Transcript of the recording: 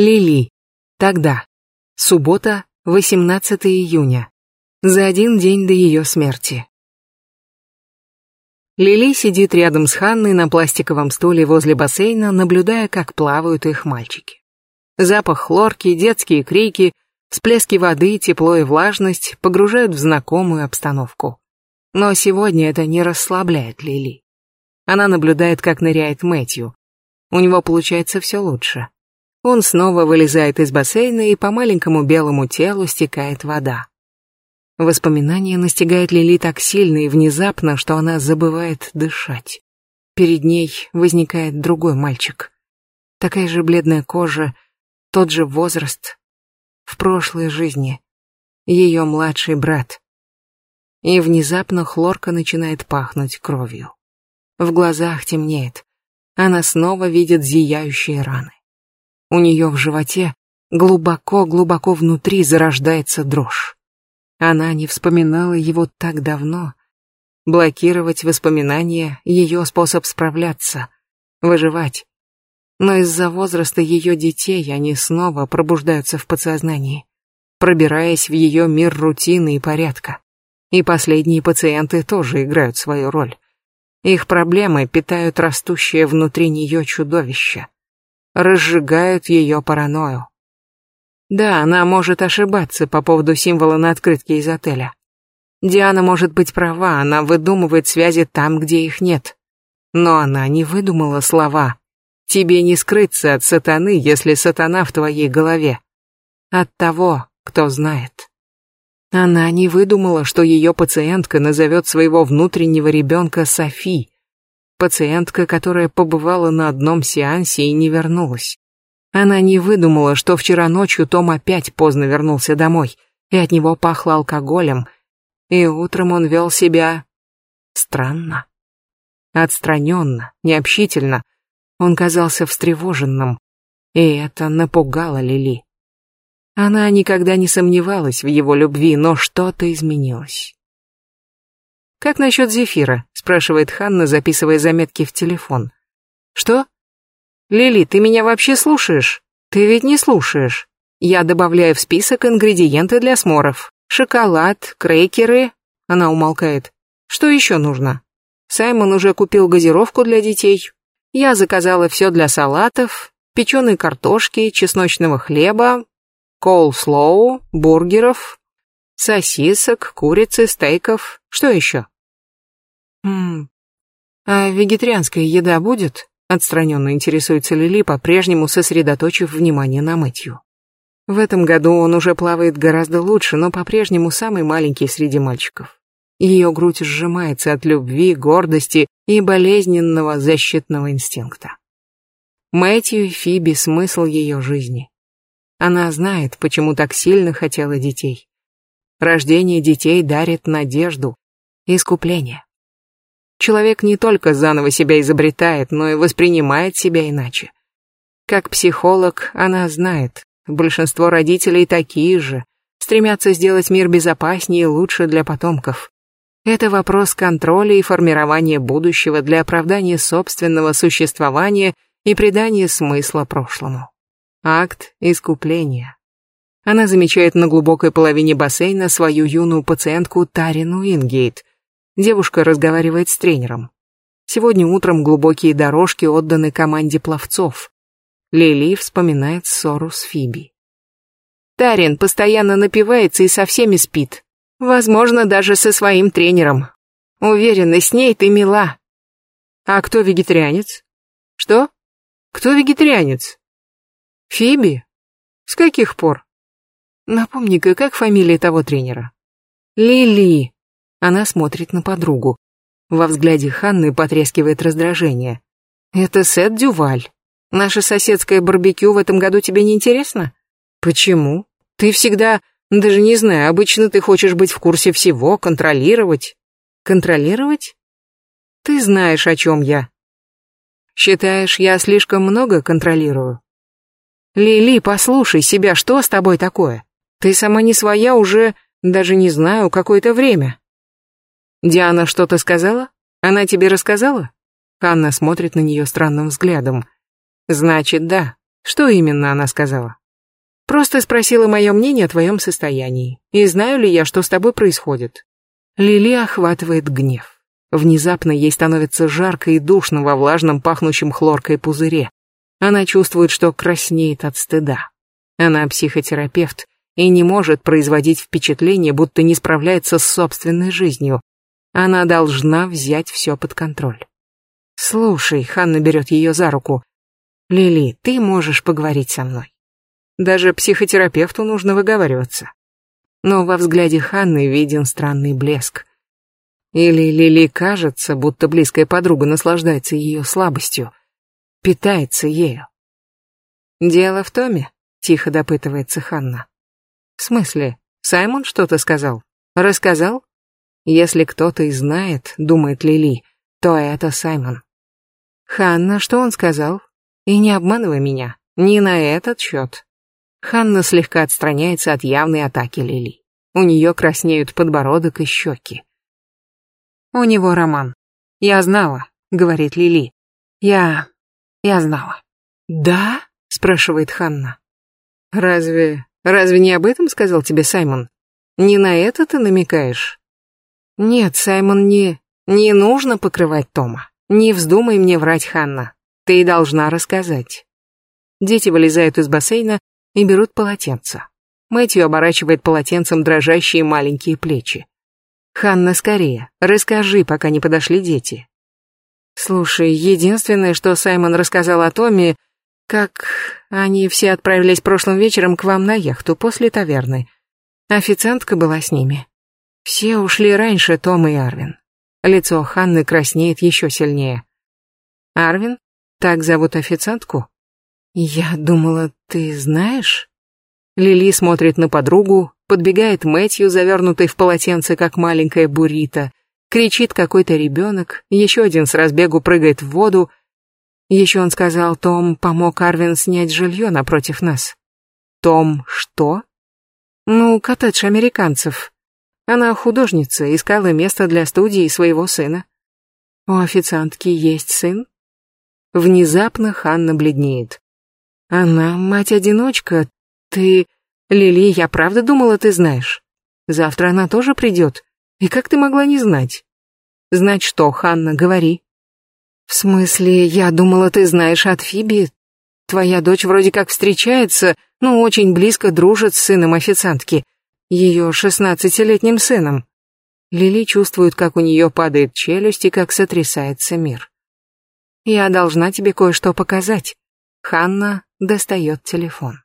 Лили. Тогда. Суббота, 18 июня. За один день до ее смерти. Лили сидит рядом с Ханной на пластиковом стуле возле бассейна, наблюдая, как плавают их мальчики. Запах хлорки, детские крики, всплески воды, тепло и влажность погружают в знакомую обстановку. Но сегодня это не расслабляет Лили. Она наблюдает, как ныряет Мэтью. У него получается все лучше. Он снова вылезает из бассейна, и по маленькому белому телу стекает вода. Воспоминание настигает Лили так сильно и внезапно, что она забывает дышать. Перед ней возникает другой мальчик. Такая же бледная кожа, тот же возраст. В прошлой жизни. Ее младший брат. И внезапно хлорка начинает пахнуть кровью. В глазах темнеет. Она снова видит зияющие раны. У нее в животе, глубоко-глубоко внутри зарождается дрожь. Она не вспоминала его так давно. Блокировать воспоминания — ее способ справляться, выживать. Но из-за возраста ее детей они снова пробуждаются в подсознании, пробираясь в ее мир рутины и порядка. И последние пациенты тоже играют свою роль. Их проблемы питают растущее внутри нее чудовище — разжигают ее паранойю. Да, она может ошибаться по поводу символа на открытке из отеля. Диана может быть права, она выдумывает связи там, где их нет. Но она не выдумала слова. Тебе не скрыться от сатаны, если сатана в твоей голове. От того, кто знает. Она не выдумала, что ее пациентка назовет своего внутреннего ребенка Софи, Пациентка, которая побывала на одном сеансе и не вернулась. Она не выдумала, что вчера ночью Том опять поздно вернулся домой, и от него пахло алкоголем, и утром он вел себя... странно. Отстраненно, необщительно. Он казался встревоженным, и это напугало Лили. Она никогда не сомневалась в его любви, но что-то изменилось. «Как насчет зефира?» — спрашивает Ханна, записывая заметки в телефон. «Что?» «Лили, ты меня вообще слушаешь?» «Ты ведь не слушаешь». Я добавляю в список ингредиенты для сморов. Шоколад, крекеры... Она умолкает. Что еще нужно? Саймон уже купил газировку для детей. Я заказала все для салатов, печеной картошки, чесночного хлеба, коулслоу, бургеров, Сосисок, курицы, стейков. Что еще? Ммм. А вегетарианская еда будет? Отстраненно интересуется Лили, по-прежнему сосредоточив внимание на Мэтью. В этом году он уже плавает гораздо лучше, но по-прежнему самый маленький среди мальчиков. Ее грудь сжимается от любви, гордости и болезненного защитного инстинкта. Мэтью и Фиби — смысл ее жизни. Она знает, почему так сильно хотела детей. Рождение детей дарит надежду и искупление. Человек не только заново себя изобретает, но и воспринимает себя иначе. Как психолог она знает, большинство родителей такие же, стремятся сделать мир безопаснее и лучше для потомков. Это вопрос контроля и формирования будущего для оправдания собственного существования и придания смысла прошлому. Акт искупления она замечает на глубокой половине бассейна свою юную пациентку Тарину Ингейт. Девушка разговаривает с тренером. Сегодня утром глубокие дорожки отданы команде пловцов. Лили вспоминает ссору с Фиби. Тарин постоянно напивается и со всеми спит. Возможно, даже со своим тренером. Уверена, с ней ты мила. А кто вегетарианец? Что? Кто вегетарианец? Фиби? С каких пор? Напомни-ка, как фамилия того тренера? Лили. Она смотрит на подругу. Во взгляде Ханны потрескивает раздражение. Это Сет Дюваль. Наше соседское барбекю в этом году тебе не интересно? Почему? Ты всегда, даже не знаю, обычно ты хочешь быть в курсе всего, контролировать. Контролировать? Ты знаешь, о чем я. Считаешь, я слишком много контролирую? Лили, послушай себя, что с тобой такое? Ты сама не своя уже, даже не знаю, какое-то время. Диана что-то сказала? Она тебе рассказала? Ханна смотрит на нее странным взглядом. Значит, да. Что именно она сказала? Просто спросила мое мнение о твоем состоянии. И знаю ли я, что с тобой происходит? Лили охватывает гнев. Внезапно ей становится жарко и душно во влажном, пахнущем хлоркой пузыре. Она чувствует, что краснеет от стыда. Она психотерапевт, и не может производить впечатление, будто не справляется с собственной жизнью. Она должна взять все под контроль. «Слушай», — Ханна берет ее за руку, — «Лили, ты можешь поговорить со мной. Даже психотерапевту нужно выговариваться». Но во взгляде Ханны виден странный блеск. Или Лили кажется, будто близкая подруга наслаждается ее слабостью, питается ею. «Дело в Томе», — тихо допытывается Ханна. В смысле? Саймон что-то сказал? Рассказал? Если кто-то и знает, думает Лили, то это Саймон. Ханна, что он сказал? И не обманывай меня, не на этот счет. Ханна слегка отстраняется от явной атаки Лили. У нее краснеют подбородок и щеки. У него роман. Я знала, говорит Лили. Я... я знала. Да? спрашивает Ханна. Разве Разве не об этом сказал тебе Саймон? Не на это ты намекаешь? Нет, Саймон, не... Не нужно покрывать Тома. Не вздумай мне врать, Ханна. Ты и должна рассказать. Дети вылезают из бассейна и берут полотенца. Мэтью оборачивает полотенцем дрожащие маленькие плечи. «Ханна, скорее, расскажи, пока не подошли дети». «Слушай, единственное, что Саймон рассказал о Томе, как они все отправились прошлым вечером к вам на яхту после таверны. Официантка была с ними. Все ушли раньше Том и Арвин. Лицо Ханны краснеет еще сильнее. Арвин? Так зовут официантку? Я думала, ты знаешь? Лили смотрит на подругу, подбегает Мэтью, завернутый в полотенце, как маленькая бурита, Кричит какой-то ребенок, еще один с разбегу прыгает в воду, еще он сказал, Том помог Арвин снять жилье напротив нас. Том что? Ну, коттедж американцев. Она художница, искала место для студии своего сына. У официантки есть сын? Внезапно Ханна бледнеет. Она мать-одиночка. Ты... Лили, я правда думала, ты знаешь. Завтра она тоже придет. И как ты могла не знать? Знать что, Ханна, говори. «В смысле, я думала, ты знаешь от Фиби. Твоя дочь вроде как встречается, но очень близко дружит с сыном официантки, ее шестнадцатилетним сыном». Лили чувствует, как у нее падает челюсть и как сотрясается мир. «Я должна тебе кое-что показать». Ханна достает телефон.